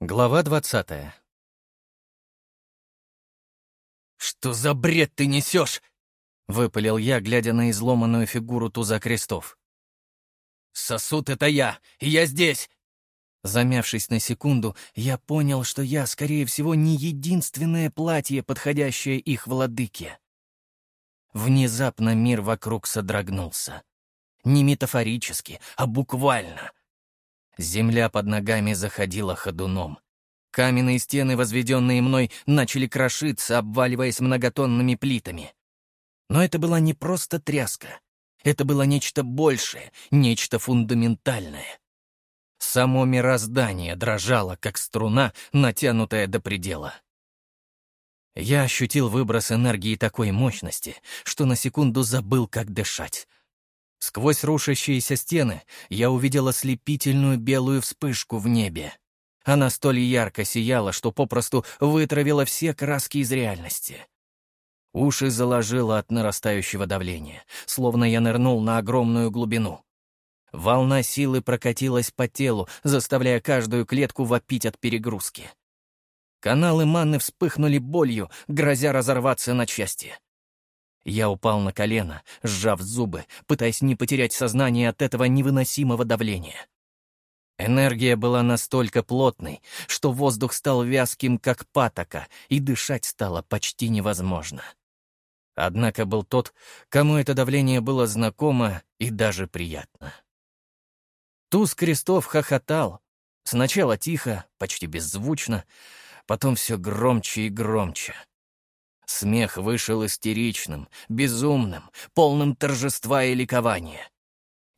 Глава двадцатая. «Что за бред ты несешь?» — выпалил я, глядя на изломанную фигуру туза крестов. «Сосуд — это я, и я здесь!» Замявшись на секунду, я понял, что я, скорее всего, не единственное платье, подходящее их владыке. Внезапно мир вокруг содрогнулся. Не метафорически, а буквально. Земля под ногами заходила ходуном. Каменные стены, возведенные мной, начали крошиться, обваливаясь многотонными плитами. Но это была не просто тряска. Это было нечто большее, нечто фундаментальное. Само мироздание дрожало, как струна, натянутая до предела. Я ощутил выброс энергии такой мощности, что на секунду забыл, как дышать. Сквозь рушащиеся стены я увидел ослепительную белую вспышку в небе. Она столь ярко сияла, что попросту вытравила все краски из реальности. Уши заложило от нарастающего давления, словно я нырнул на огромную глубину. Волна силы прокатилась по телу, заставляя каждую клетку вопить от перегрузки. Каналы манны вспыхнули болью, грозя разорваться на части. Я упал на колено, сжав зубы, пытаясь не потерять сознание от этого невыносимого давления. Энергия была настолько плотной, что воздух стал вязким, как патока, и дышать стало почти невозможно. Однако был тот, кому это давление было знакомо и даже приятно. Туз крестов хохотал. Сначала тихо, почти беззвучно, потом все громче и громче. Смех вышел истеричным, безумным, полным торжества и ликования.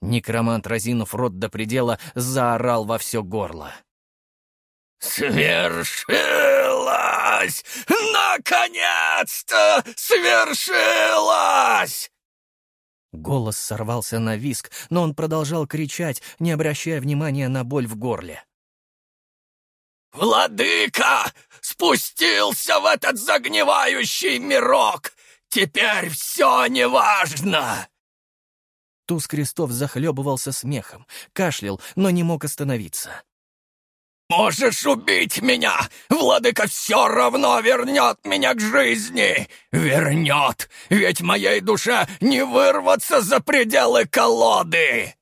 Некромант, разинув рот до предела, заорал во все горло. «Свершилось! Наконец-то свершилось!» Голос сорвался на виск, но он продолжал кричать, не обращая внимания на боль в горле. «Владыка спустился в этот загнивающий мирок! Теперь все неважно!» Туз Крестов захлебывался смехом, кашлял, но не мог остановиться. «Можешь убить меня! Владыка все равно вернет меня к жизни! Вернет! Ведь моей душе не вырваться за пределы колоды!»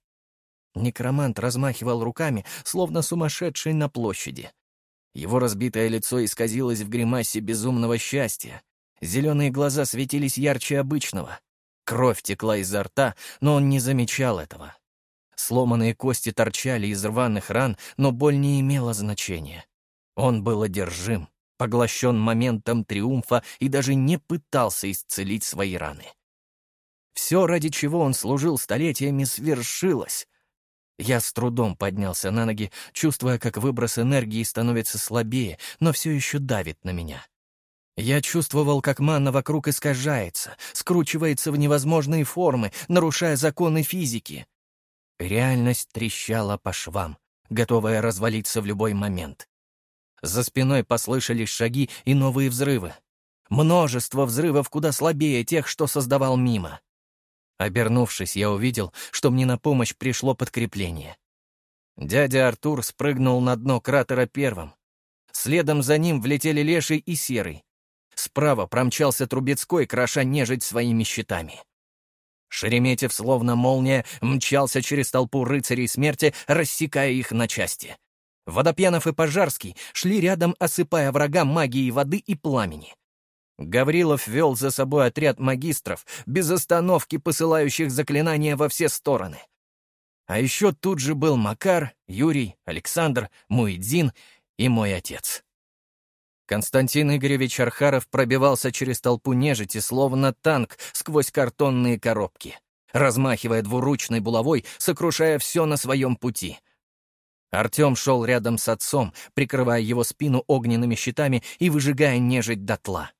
Некромант размахивал руками, словно сумасшедший на площади. Его разбитое лицо исказилось в гримасе безумного счастья. Зеленые глаза светились ярче обычного. Кровь текла изо рта, но он не замечал этого. Сломанные кости торчали из рваных ран, но боль не имела значения. Он был одержим, поглощен моментом триумфа и даже не пытался исцелить свои раны. Все, ради чего он служил столетиями, свершилось. Я с трудом поднялся на ноги, чувствуя, как выброс энергии становится слабее, но все еще давит на меня. Я чувствовал, как манна вокруг искажается, скручивается в невозможные формы, нарушая законы физики. Реальность трещала по швам, готовая развалиться в любой момент. За спиной послышались шаги и новые взрывы. Множество взрывов куда слабее тех, что создавал мимо. Обернувшись, я увидел, что мне на помощь пришло подкрепление. Дядя Артур спрыгнул на дно кратера первым. Следом за ним влетели Леший и Серый. Справа промчался Трубецкой, кроша нежить своими щитами. Шереметьев, словно молния, мчался через толпу рыцарей смерти, рассекая их на части. Водопьянов и Пожарский шли рядом, осыпая врага магией воды и пламени. Гаврилов вел за собой отряд магистров, без остановки посылающих заклинания во все стороны. А еще тут же был Макар, Юрий, Александр, Муэдзин и мой отец. Константин Игоревич Архаров пробивался через толпу нежити, словно танк, сквозь картонные коробки, размахивая двуручной булавой, сокрушая все на своем пути. Артем шел рядом с отцом, прикрывая его спину огненными щитами и выжигая нежить дотла.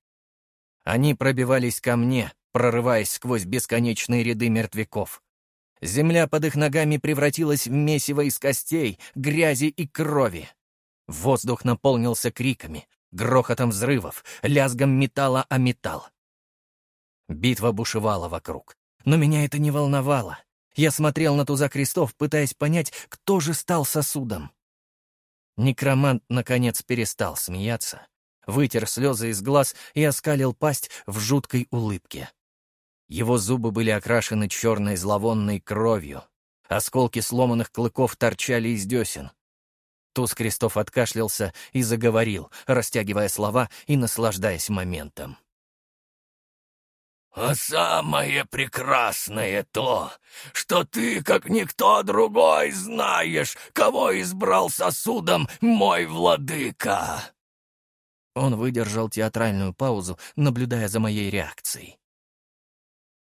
Они пробивались ко мне, прорываясь сквозь бесконечные ряды мертвяков. Земля под их ногами превратилась в месиво из костей, грязи и крови. Воздух наполнился криками, грохотом взрывов, лязгом металла о металл. Битва бушевала вокруг, но меня это не волновало. Я смотрел на туза крестов, пытаясь понять, кто же стал сосудом. Некромант, наконец, перестал смеяться, вытер слезы из глаз и оскалил пасть в жуткой улыбке. Его зубы были окрашены черной зловонной кровью. Осколки сломанных клыков торчали из десен. Туз Крестов откашлялся и заговорил, растягивая слова и наслаждаясь моментом. «А самое прекрасное то, что ты, как никто другой, знаешь, кого избрал сосудом мой владыка!» Он выдержал театральную паузу, наблюдая за моей реакцией.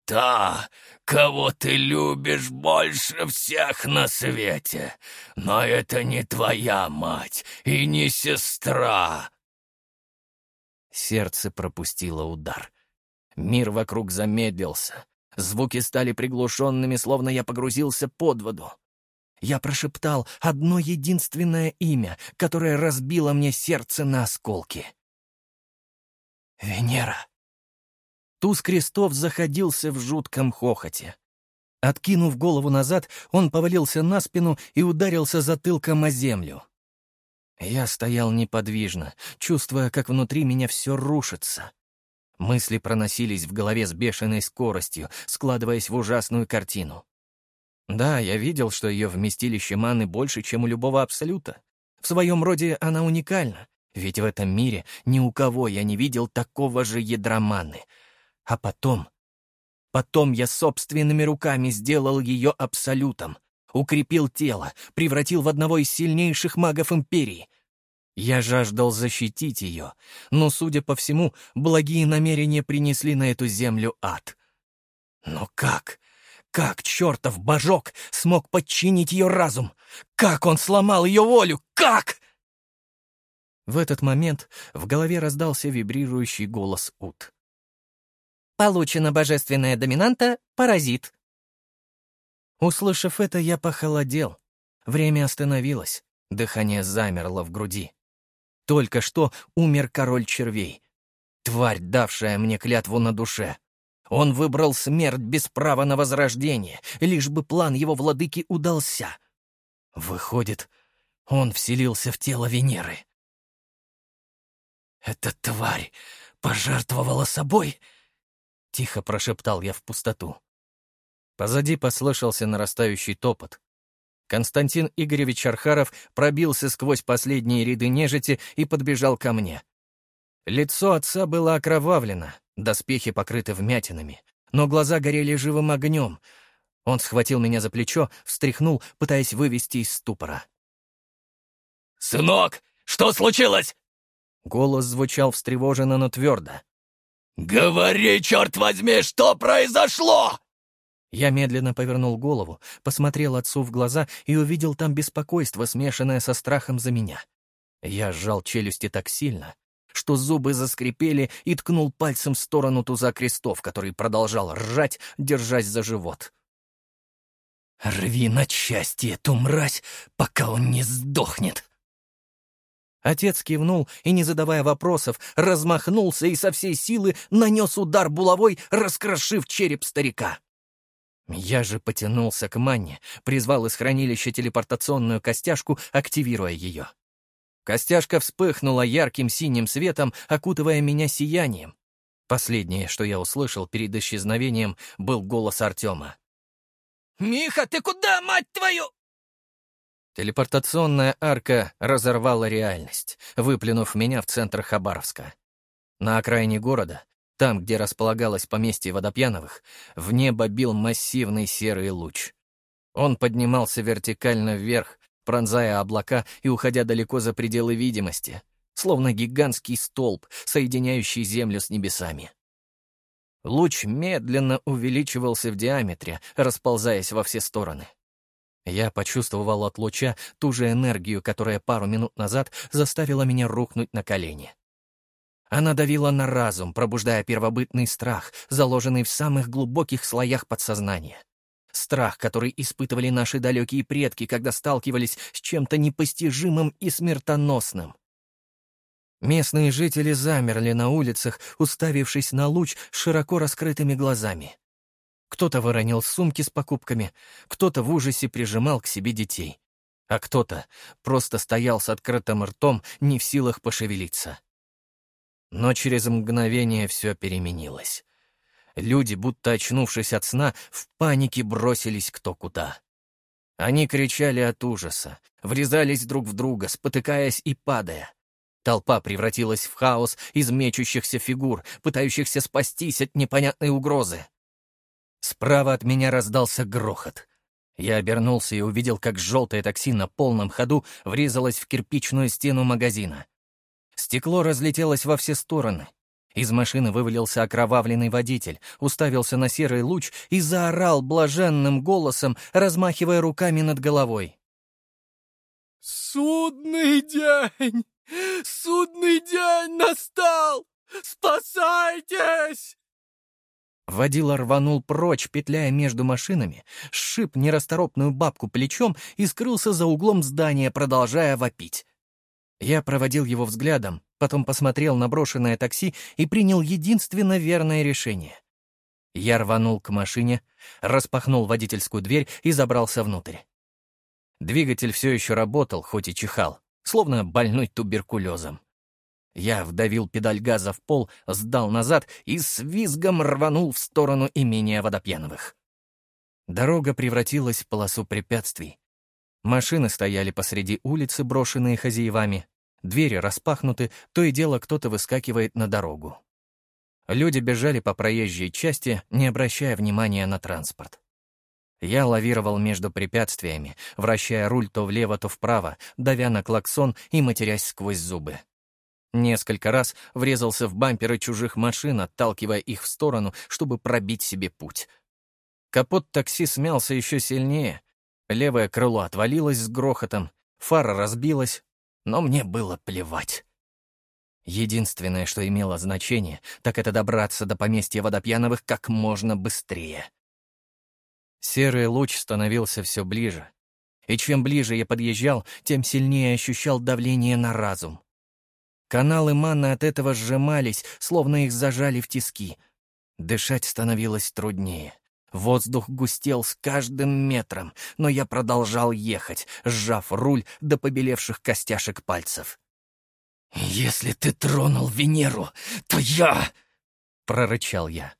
«Та, кого ты любишь больше всех на свете, но это не твоя мать и не сестра!» Сердце пропустило удар. Мир вокруг замедлился. Звуки стали приглушенными, словно я погрузился под воду. Я прошептал одно единственное имя, которое разбило мне сердце на осколки. «Венера». Туз крестов заходился в жутком хохоте. Откинув голову назад, он повалился на спину и ударился затылком о землю. Я стоял неподвижно, чувствуя, как внутри меня все рушится. Мысли проносились в голове с бешеной скоростью, складываясь в ужасную картину. Да, я видел, что ее вместилище маны больше, чем у любого абсолюта. В своем роде она уникальна, ведь в этом мире ни у кого я не видел такого же ядра маны. А потом... Потом я собственными руками сделал ее абсолютом, укрепил тело, превратил в одного из сильнейших магов Империи — я жаждал защитить ее, но, судя по всему, благие намерения принесли на эту землю ад. Но как? Как чертов божок смог подчинить ее разум? Как он сломал ее волю? Как? В этот момент в голове раздался вибрирующий голос Ут. «Получена божественная доминанта — паразит». Услышав это, я похолодел. Время остановилось, дыхание замерло в груди. Только что умер король червей. Тварь, давшая мне клятву на душе. Он выбрал смерть без права на возрождение, лишь бы план его владыки удался. Выходит, он вселился в тело Венеры. «Эта тварь пожертвовала собой?» — тихо прошептал я в пустоту. Позади послышался нарастающий топот. Константин Игоревич Архаров пробился сквозь последние ряды нежити и подбежал ко мне. Лицо отца было окровавлено, доспехи покрыты вмятинами, но глаза горели живым огнем. Он схватил меня за плечо, встряхнул, пытаясь вывести из ступора. «Сынок, что случилось?» Голос звучал встревоженно, но твердо. «Говори, черт возьми, что произошло!» Я медленно повернул голову, посмотрел отцу в глаза и увидел там беспокойство, смешанное со страхом за меня. Я сжал челюсти так сильно, что зубы заскрипели и ткнул пальцем в сторону туза крестов, который продолжал ржать, держась за живот. «Рви на части эту мразь, пока он не сдохнет!» Отец кивнул и, не задавая вопросов, размахнулся и со всей силы нанес удар булавой, раскрошив череп старика. Я же потянулся к манне, призвал из хранилища телепортационную костяшку, активируя ее. Костяшка вспыхнула ярким синим светом, окутывая меня сиянием. Последнее, что я услышал перед исчезновением, был голос Артема. «Миха, ты куда, мать твою?» Телепортационная арка разорвала реальность, выплюнув меня в центр Хабаровска. На окраине города там, где располагалось поместье Водопьяновых, в небо бил массивный серый луч. Он поднимался вертикально вверх, пронзая облака и уходя далеко за пределы видимости, словно гигантский столб, соединяющий Землю с небесами. Луч медленно увеличивался в диаметре, расползаясь во все стороны. Я почувствовал от луча ту же энергию, которая пару минут назад заставила меня рухнуть на колени. Она давила на разум, пробуждая первобытный страх, заложенный в самых глубоких слоях подсознания. Страх, который испытывали наши далекие предки, когда сталкивались с чем-то непостижимым и смертоносным. Местные жители замерли на улицах, уставившись на луч широко раскрытыми глазами. Кто-то выронил сумки с покупками, кто-то в ужасе прижимал к себе детей. а кто-то просто стоял с открытым ртом, не в силах пошевелиться. Но через мгновение все переменилось. Люди, будто очнувшись от сна, в панике бросились кто куда. Они кричали от ужаса, врезались друг в друга, спотыкаясь и падая. Толпа превратилась в хаос из мечущихся фигур, пытающихся спастись от непонятной угрозы. Справа от меня раздался грохот. Я обернулся и увидел, как желтое такси на полном ходу врезалось в кирпичную стену магазина. Стекло разлетелось во все стороны. Из машины вывалился окровавленный водитель, уставился на серый луч и заорал блаженным голосом, размахивая руками над головой. «Судный день! Судный день настал! Спасайтесь!» Водила рванул прочь, петляя между машинами, сшиб нерасторопную бабку плечом и скрылся за углом здания, продолжая вопить. Я проводил его взглядом, потом посмотрел на брошенное такси и принял единственно верное решение. Я рванул к машине, распахнул водительскую дверь и забрался внутрь. Двигатель все еще работал, хоть и чихал, словно больной туберкулезом. Я вдавил педаль газа в пол, сдал назад и с визгом рванул в сторону имения водопьяновых. Дорога превратилась в полосу препятствий. Машины стояли посреди улицы, брошенные хозяевами. Двери распахнуты, то и дело кто-то выскакивает на дорогу. Люди бежали по проезжей части, не обращая внимания на транспорт. Я лавировал между препятствиями, вращая руль то влево, то вправо, давя на клаксон и матерясь сквозь зубы. Несколько раз врезался в бамперы чужих машин, отталкивая их в сторону, чтобы пробить себе путь. Капот такси смялся еще сильнее. Левое крыло отвалилось с грохотом, фара разбилась, но мне было плевать. Единственное, что имело значение, так это добраться до поместья водопьяновых как можно быстрее. Серый луч становился все ближе. И чем ближе я подъезжал, тем сильнее ощущал давление на разум. Каналы маны от этого сжимались, словно их зажали в тиски. Дышать становилось труднее. Воздух густел с каждым метром, но я продолжал ехать, сжав руль до побелевших костяшек пальцев. «Если ты тронул Венеру, то я...» — прорычал я.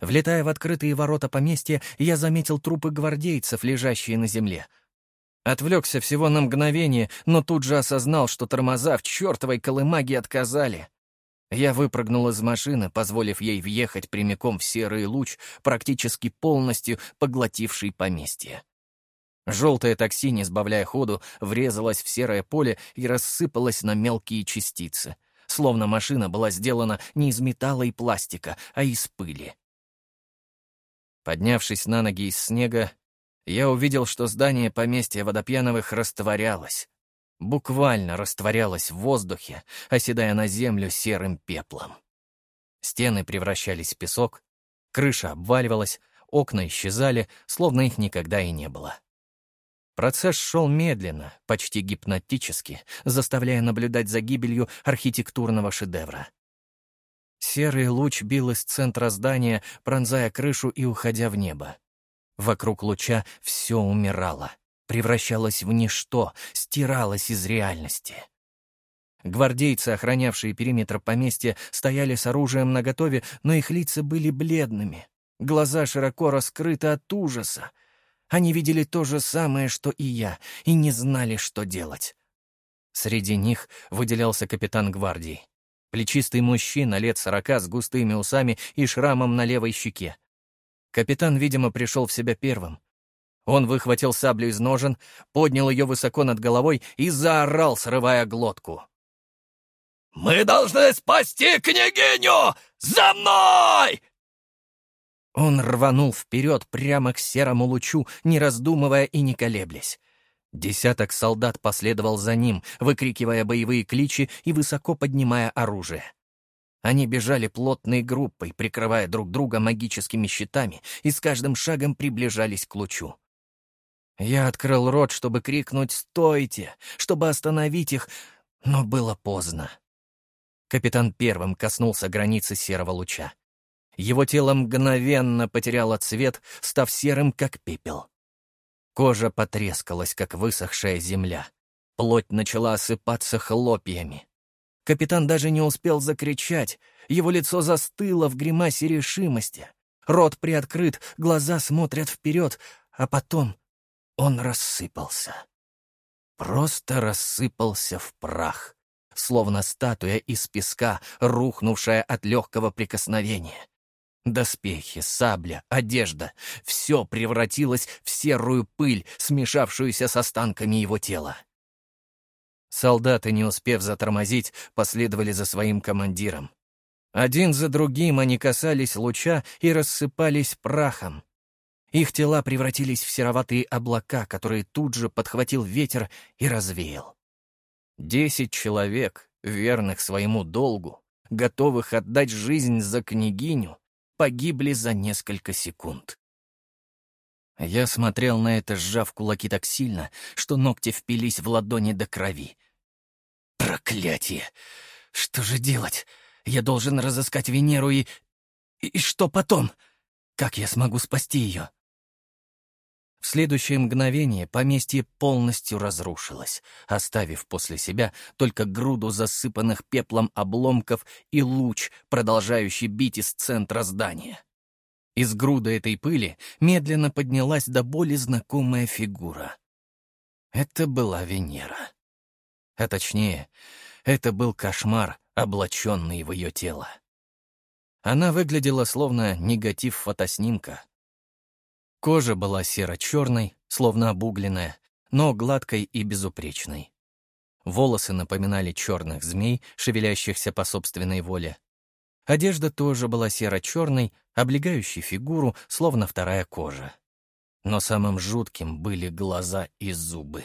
Влетая в открытые ворота поместья, я заметил трупы гвардейцев, лежащие на земле — Отвлекся всего на мгновение, но тут же осознал, что тормоза в чертовой колымаге отказали. Я выпрыгнул из машины, позволив ей въехать прямиком в серый луч, практически полностью поглотивший поместье. Желтое такси, не сбавляя ходу, врезалось в серое поле и рассыпалось на мелкие частицы, словно машина была сделана не из металла и пластика, а из пыли. Поднявшись на ноги из снега, я увидел, что здание поместья Водопьяновых растворялось. Буквально растворялось в воздухе, оседая на землю серым пеплом. Стены превращались в песок, крыша обваливалась, окна исчезали, словно их никогда и не было. Процесс шел медленно, почти гипнотически, заставляя наблюдать за гибелью архитектурного шедевра. Серый луч бил из центра здания, пронзая крышу и уходя в небо. Вокруг луча все умирало, превращалось в ничто, стиралось из реальности. Гвардейцы, охранявшие периметр поместья, стояли с оружием наготове, но их лица были бледными. Глаза широко раскрыты от ужаса. Они видели то же самое, что и я, и не знали, что делать. Среди них выделялся капитан гвардии. Плечистый мужчина лет сорока с густыми усами и шрамом на левой щеке. Капитан, видимо, пришел в себя первым. Он выхватил саблю из ножен, поднял ее высоко над головой и заорал, срывая глотку. «Мы должны спасти княгиню! За мной!» Он рванул вперед прямо к серому лучу, не раздумывая и не колеблясь. Десяток солдат последовал за ним, выкрикивая боевые кличи и высоко поднимая оружие. Они бежали плотной группой, прикрывая друг друга магическими щитами, и с каждым шагом приближались к лучу. Я открыл рот, чтобы крикнуть «Стойте!», чтобы остановить их, но было поздно. Капитан первым коснулся границы серого луча. Его тело мгновенно потеряло цвет, став серым, как пепел. Кожа потрескалась, как высохшая земля. Плоть начала осыпаться хлопьями. Капитан даже не успел закричать. Его лицо застыло в гримасе решимости. Рот приоткрыт, глаза смотрят вперед, а потом он рассыпался. Просто рассыпался в прах, словно статуя из песка, рухнувшая от легкого прикосновения. Доспехи, сабля, одежда — все превратилось в серую пыль, смешавшуюся с останками его тела. Солдаты, не успев затормозить, последовали за своим командиром. Один за другим они касались луча и рассыпались прахом. Их тела превратились в сероватые облака, которые тут же подхватил ветер и развеял. Десять человек, верных своему долгу, готовых отдать жизнь за княгиню, погибли за несколько секунд. Я смотрел на это, сжав кулаки так сильно, что ногти впились в ладони до крови. Проклятие! Что же делать? Я должен разыскать Венеру и... И что потом? Как я смогу спасти ее? В следующее мгновение поместье полностью разрушилось, оставив после себя только груду засыпанных пеплом обломков и луч, продолжающий бить из центра здания. Из груды этой пыли медленно поднялась до боли знакомая фигура. Это была Венера. А точнее, это был кошмар, облаченный в ее тело. Она выглядела словно негатив фотоснимка. Кожа была серо-черной, словно обугленная, но гладкой и безупречной. Волосы напоминали черных змей, шевелящихся по собственной воле. Одежда тоже была серо-черной, облегающей фигуру, словно вторая кожа. Но самым жутким были глаза и зубы.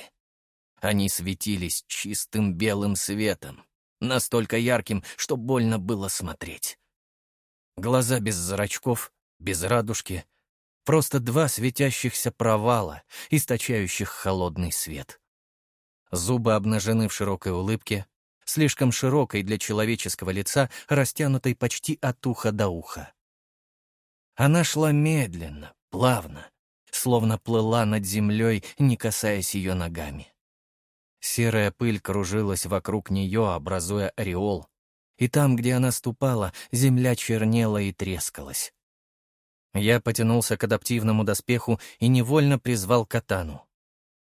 Они светились чистым белым светом, настолько ярким, что больно было смотреть. Глаза без зрачков, без радужки, просто два светящихся провала, источающих холодный свет. Зубы обнажены в широкой улыбке, слишком широкой для человеческого лица, растянутой почти от уха до уха. Она шла медленно, плавно, словно плыла над землей, не касаясь ее ногами. Серая пыль кружилась вокруг нее, образуя ореол. И там, где она ступала, земля чернела и трескалась. Я потянулся к адаптивному доспеху и невольно призвал катану.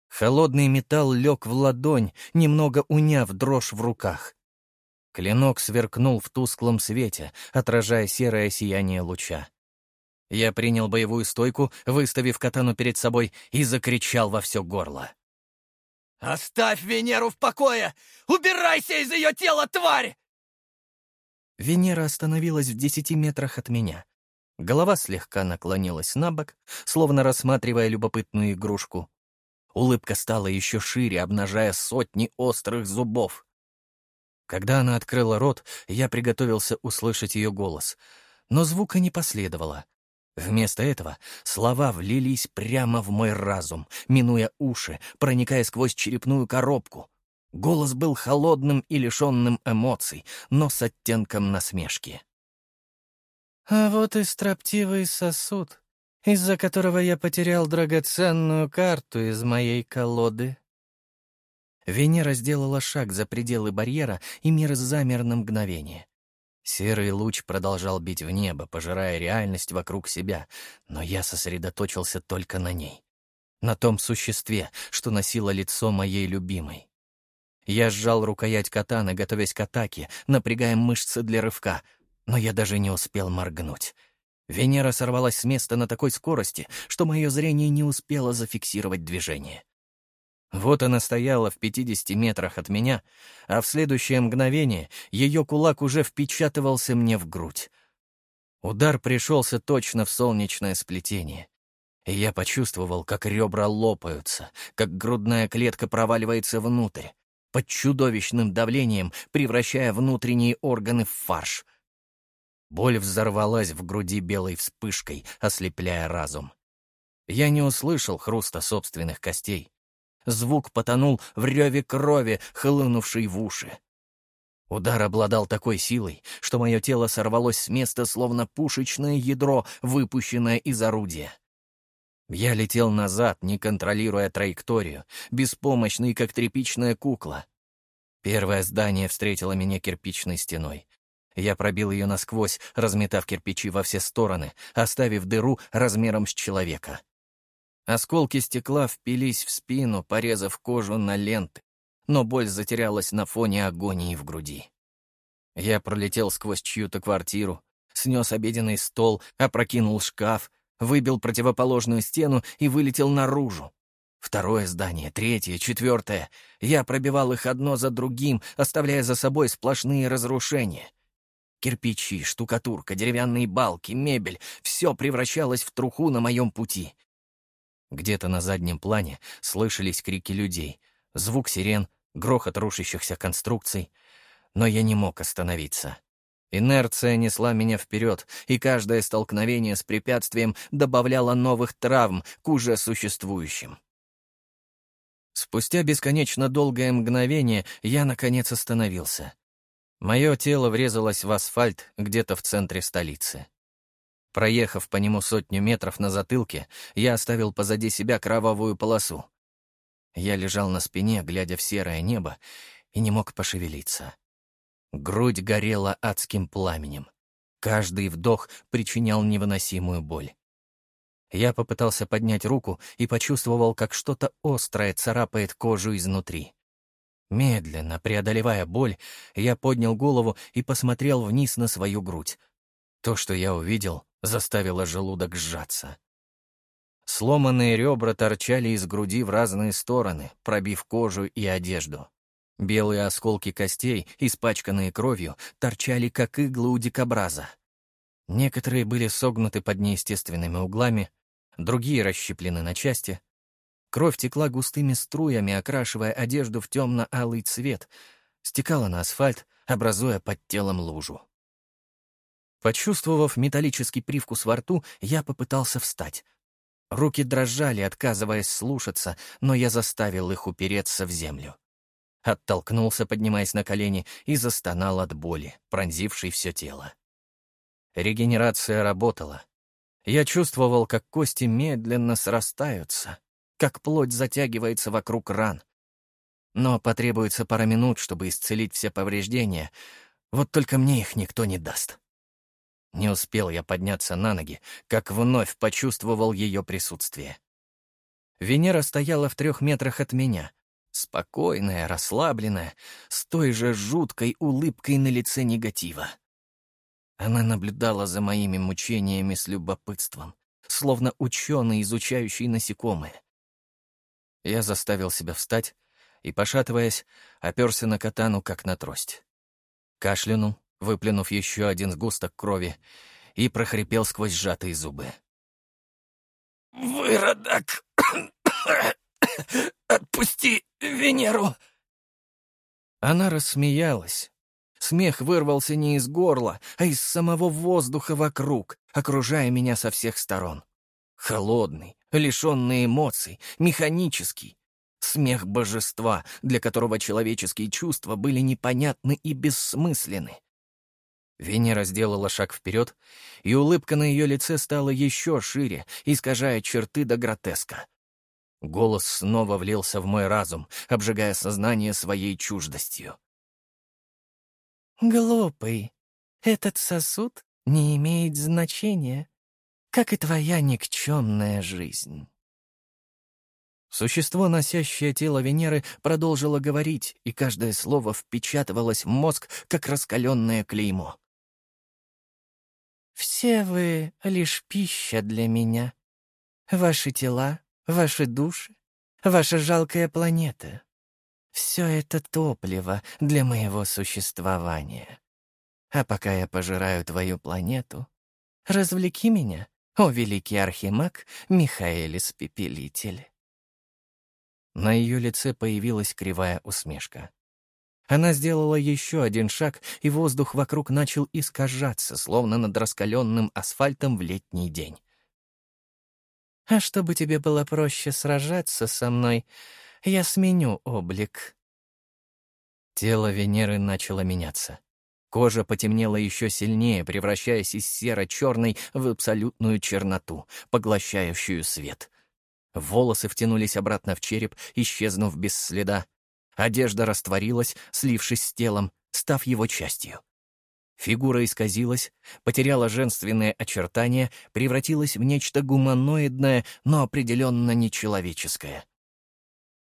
Холодный металл лег в ладонь, немного уняв дрожь в руках. Клинок сверкнул в тусклом свете, отражая серое сияние луча. Я принял боевую стойку, выставив катану перед собой, и закричал во все горло. «Оставь Венеру в покое! Убирайся из ее тела, тварь!» Венера остановилась в десяти метрах от меня. Голова слегка наклонилась на бок, словно рассматривая любопытную игрушку. Улыбка стала еще шире, обнажая сотни острых зубов. Когда она открыла рот, я приготовился услышать ее голос, но звука не последовало. Вместо этого слова влились прямо в мой разум, минуя уши, проникая сквозь черепную коробку. Голос был холодным и лишенным эмоций, но с оттенком насмешки. «А вот и строптивый сосуд, из-за которого я потерял драгоценную карту из моей колоды». Венера сделала шаг за пределы барьера, и мир замер на мгновение. Серый луч продолжал бить в небо, пожирая реальность вокруг себя, но я сосредоточился только на ней. На том существе, что носило лицо моей любимой. Я сжал рукоять катана, готовясь к атаке, напрягая мышцы для рывка, но я даже не успел моргнуть. Венера сорвалась с места на такой скорости, что мое зрение не успело зафиксировать движение. Вот она стояла в 50 метрах от меня, а в следующее мгновение ее кулак уже впечатывался мне в грудь. Удар пришелся точно в солнечное сплетение. И я почувствовал, как ребра лопаются, как грудная клетка проваливается внутрь, под чудовищным давлением превращая внутренние органы в фарш. Боль взорвалась в груди белой вспышкой, ослепляя разум. Я не услышал хруста собственных костей, Звук потонул в реве крови, хлынувшей в уши. Удар обладал такой силой, что мое тело сорвалось с места, словно пушечное ядро, выпущенное из орудия. Я летел назад, не контролируя траекторию, беспомощный, как тряпичная кукла. Первое здание встретило меня кирпичной стеной. Я пробил ее насквозь, разметав кирпичи во все стороны, оставив дыру размером с человека. Осколки стекла впились в спину, порезав кожу на ленты, но боль затерялась на фоне агонии в груди. Я пролетел сквозь чью-то квартиру, снес обеденный стол, опрокинул шкаф, выбил противоположную стену и вылетел наружу. Второе здание, третье, четвертое. Я пробивал их одно за другим, оставляя за собой сплошные разрушения. Кирпичи, штукатурка, деревянные балки, мебель — все превращалось в труху на моем пути. Где-то на заднем плане слышались крики людей, звук сирен, грохот рушащихся конструкций. Но я не мог остановиться. Инерция несла меня вперед, и каждое столкновение с препятствием добавляло новых травм к уже существующим. Спустя бесконечно долгое мгновение я, наконец, остановился. Мое тело врезалось в асфальт где-то в центре столицы. Проехав по нему сотню метров на затылке, я оставил позади себя кровавую полосу. Я лежал на спине, глядя в серое небо, и не мог пошевелиться. Грудь горела адским пламенем. Каждый вдох причинял невыносимую боль. Я попытался поднять руку и почувствовал, как что-то острое царапает кожу изнутри. Медленно, преодолевая боль, я поднял голову и посмотрел вниз на свою грудь. То, что я увидел, заставило желудок сжаться. Сломанные ребра торчали из груди в разные стороны, пробив кожу и одежду. Белые осколки костей, испачканные кровью, торчали, как иглы у дикобраза. Некоторые были согнуты под неестественными углами, другие расщеплены на части. Кровь текла густыми струями, окрашивая одежду в темно-алый цвет, стекала на асфальт, образуя под телом лужу. Почувствовав металлический привкус во рту, я попытался встать. Руки дрожали, отказываясь слушаться, но я заставил их упереться в землю. Оттолкнулся, поднимаясь на колени, и застонал от боли, пронзившей все тело. Регенерация работала. Я чувствовал, как кости медленно срастаются, как плоть затягивается вокруг ран. Но потребуется пара минут, чтобы исцелить все повреждения, вот только мне их никто не даст. Не успел я подняться на ноги, как вновь почувствовал ее присутствие. Венера стояла в трех метрах от меня, спокойная, расслабленная, с той же жуткой улыбкой на лице негатива. Она наблюдала за моими мучениями с любопытством, словно ученый, изучающий насекомые. Я заставил себя встать и, пошатываясь, оперся на катану, как на трость. Кашлянул, выплюнув еще один сгусток крови, и прохрипел сквозь сжатые зубы. «Выродок! Отпусти Венеру!» Она рассмеялась. Смех вырвался не из горла, а из самого воздуха вокруг, окружая меня со всех сторон. Холодный, лишенный эмоций, механический. Смех божества, для которого человеческие чувства были непонятны и бессмысленны. Венера сделала шаг вперед, и улыбка на ее лице стала еще шире, искажая черты до гротеска. Голос снова влился в мой разум, обжигая сознание своей чуждостью. «Глупый, этот сосуд не имеет значения, как и твоя никчемная жизнь». Существо, носящее тело Венеры, продолжило говорить, и каждое слово впечатывалось в мозг, как раскаленное клеймо. Все вы — лишь пища для меня. Ваши тела, ваши души, ваша жалкая планета. Все это топливо для моего существования. А пока я пожираю твою планету, развлеки меня, о великий архимаг Михаэль Испепелитель. На ее лице появилась кривая усмешка. Она сделала еще один шаг, и воздух вокруг начал искажаться, словно над раскаленным асфальтом в летний день. «А чтобы тебе было проще сражаться со мной, я сменю облик». Тело Венеры начало меняться. Кожа потемнела еще сильнее, превращаясь из серо-черной в абсолютную черноту, поглощающую свет — Волосы втянулись обратно в череп, исчезнув без следа. Одежда растворилась, слившись с телом, став его частью. Фигура исказилась, потеряла женственные очертания, превратилась в нечто гуманоидное, но определенно нечеловеческое.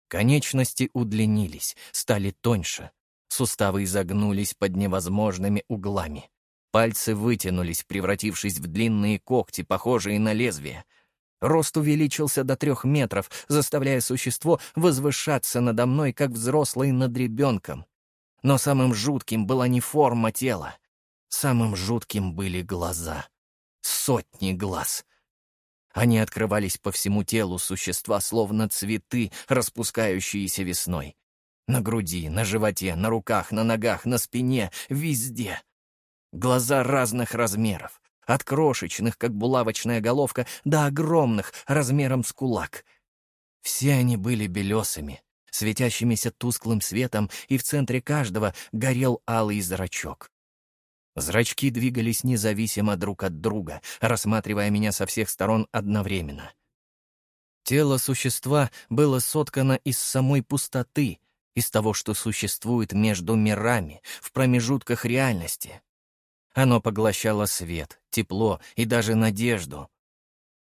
Конечности удлинились, стали тоньше, суставы изогнулись под невозможными углами. Пальцы вытянулись, превратившись в длинные когти, похожие на лезвия. Рост увеличился до трех метров, заставляя существо возвышаться надо мной, как взрослый над ребенком. Но самым жутким была не форма тела, Самым жутким были глаза. Сотни глаз. Они открывались по всему телу существа, словно цветы, распускающиеся весной. На груди, на животе, на руках, на ногах, на спине, везде. Глаза разных размеров. От крошечных, как булавочная головка, до огромных, размером с кулак. Все они были белесыми, светящимися тусклым светом, и в центре каждого горел алый зрачок. Зрачки двигались независимо друг от друга, рассматривая меня со всех сторон одновременно. Тело существа было соткано из самой пустоты, из того, что существует между мирами, в промежутках реальности. Оно поглощало свет, тепло и даже надежду.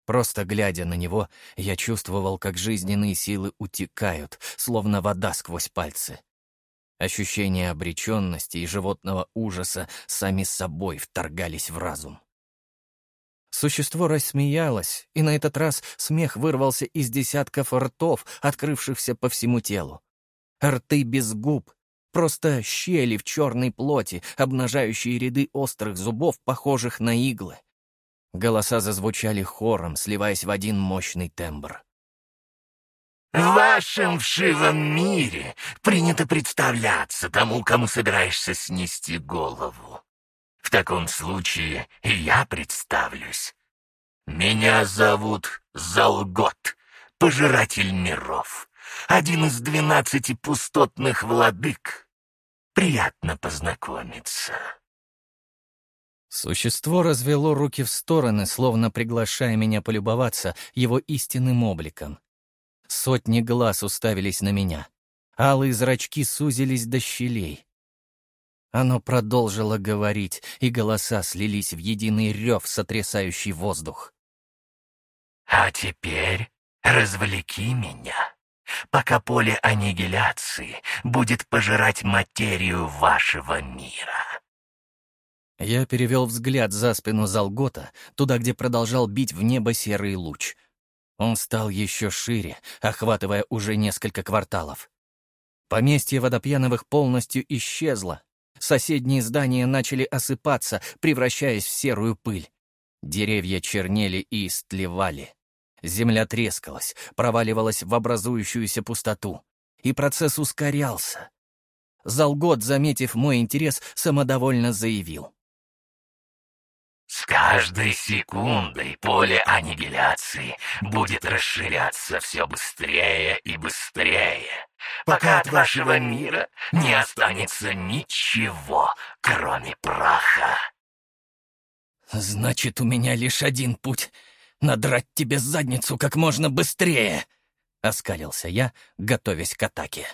Просто глядя на него, я чувствовал, как жизненные силы утекают, словно вода сквозь пальцы. Ощущения обреченности и животного ужаса сами собой вторгались в разум. Существо рассмеялось, и на этот раз смех вырвался из десятков ртов, открывшихся по всему телу. Рты без губ, просто щели в черной плоти, обнажающие ряды острых зубов, похожих на иглы. Голоса зазвучали хором, сливаясь в один мощный тембр. В вашем вшивом мире принято представляться тому, кому собираешься снести голову. В таком случае я представлюсь. Меня зовут Залгот, пожиратель миров, один из двенадцати пустотных владык. Приятно познакомиться. Существо развело руки в стороны, словно приглашая меня полюбоваться его истинным обликом. Сотни глаз уставились на меня. Алые зрачки сузились до щелей. Оно продолжило говорить, и голоса слились в единый рев, сотрясающий воздух. «А теперь развлеки меня, пока поле аннигиляции будет пожирать материю вашего мира». Я перевел взгляд за спину Залгота, туда, где продолжал бить в небо серый луч — он стал еще шире, охватывая уже несколько кварталов. Поместье Водопьяновых полностью исчезло. Соседние здания начали осыпаться, превращаясь в серую пыль. Деревья чернели и истлевали. Земля трескалась, проваливалась в образующуюся пустоту. И процесс ускорялся. Залгот, заметив мой интерес, самодовольно заявил. С каждой секундой поле аннигиляции будет расширяться все быстрее и быстрее, пока от вашего мира не останется ничего, кроме праха. «Значит, у меня лишь один путь — надрать тебе задницу как можно быстрее!» — оскалился я, готовясь к атаке.